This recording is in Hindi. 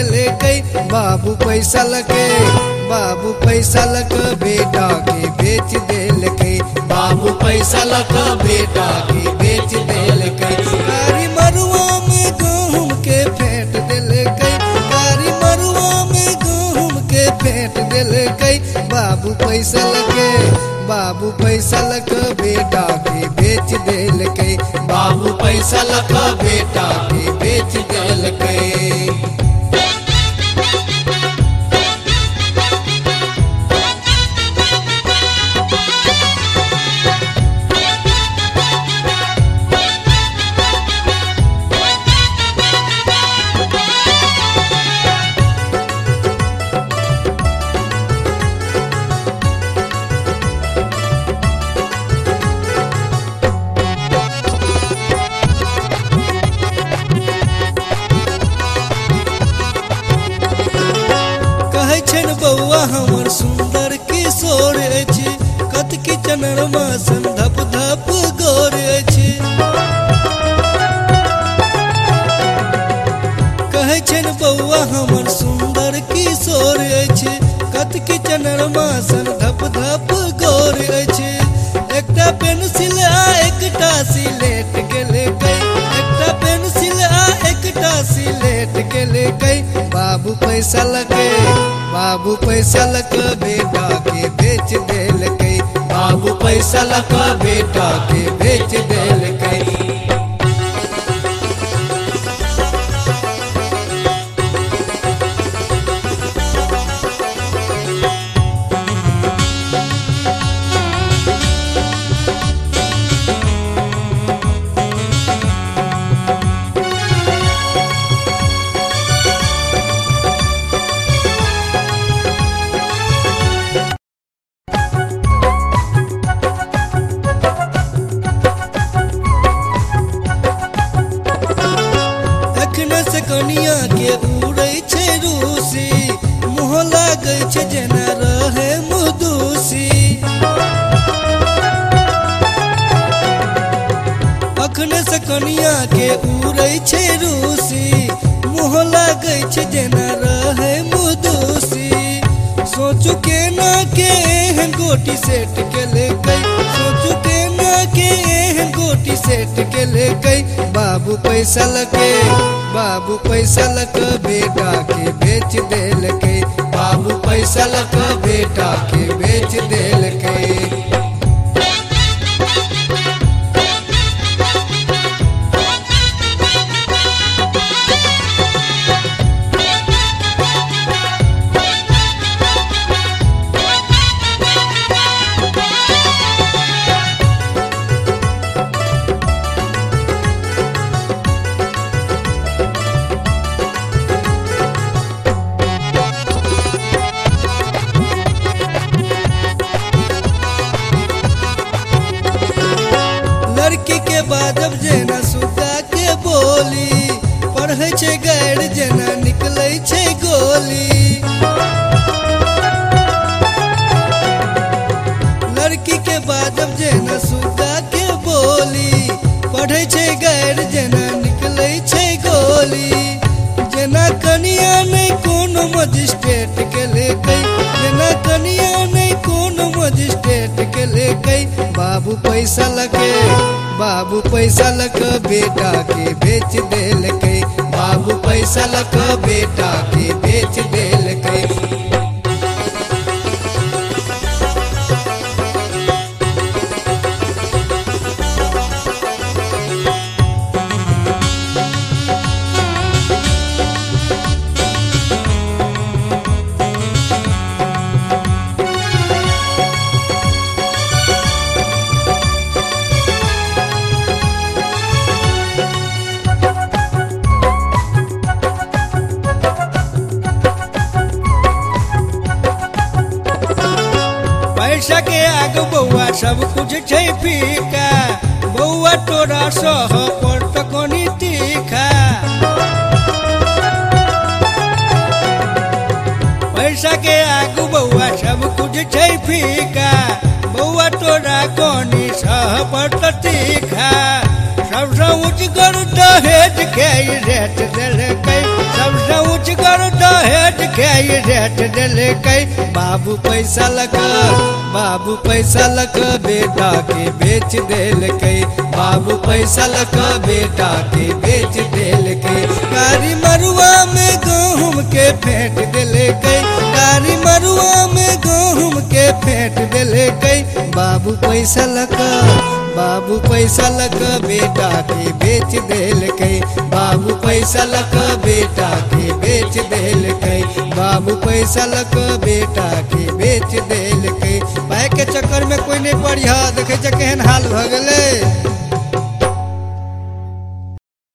देले कई बाबू पैसा लगे, बाबू पैसा लग, बेटा के बेच देल कई बाबू पैसा लग, बेटा के बेच देल कई कारी मरुआ में गहूम के फेंट देले कई कारी मरुआ में गहूम के फेंट देले कई बाबू पैसा लगे, बाबू पैसा लग, बेटा के बेच देल कई बाबू पैसा लग, बेटा के बेच देल कई कत की चनरमा सन धप धप गोर अछि। एकटा पेंसिल आ एकटा सिलेट गेले कई। एकटा पेंसिल आ एकटा सिलेट गेले कई। बाबू पैसा लगे, बाबू पैसा लग बेटा के बेच देल कई। बाबू पैसा लग बेटा के बेच देल कनिया के उड़ै छै रूसी, मुँह लागै छै जेना रहे मुदूसी। अखने से कनिया के उड़े रूसी, मुँह लागै जेना रहे मुदूसी। सोचू के ना के गोटी सेट के ले गई सोचू गोटी सेट के ले गई। बाबू पैसा लगे, बाबू पैसा लग बेटा के बेच दिल के। बाबू पैसा लग बेटा के बेच देल के। मजिस्ट्रेट के ले गई। लेना कनिया नहीं कोनो मजिस्ट्रेट के ले गई। बाबू पैसा लगे, बाबू पैसा लग बेटा के बेच देल के बाबू पैसा लग बेटा के बेच देल के পোশাকে আগ বৌয়া সব কিছু ছাই ফিকা বৌয়া তোরা সহ পর্তকনি তীখা পয়সাকে আগ বৌয়া সব কিছু ছাই ফিকা বৌয়া তোরা কনি সহ পর্ত তীখা दहेज के रेट दिलकै बाबू पैसा लगा, बाबू पैसा लगा, बेटा के बेच दिलकै बाबू पैसा लगा, बेटा के बेच दिलकै कारी मरुआ में गहूम के फेंट दिलकै कारी मरुआ में गहूम के फेंट दिलकै बाबू पैसा लगा, बाबू पैसा लग, बेटा के बेच दिलकै बाबू पैसा लग, बेटा के बेच दिलकै बाबू पैसा लक बेटा के बेच दिल के पाए के चक्कर में कोई नहीं पढ़िया देखे छै केहन हाल भऽ गेलै।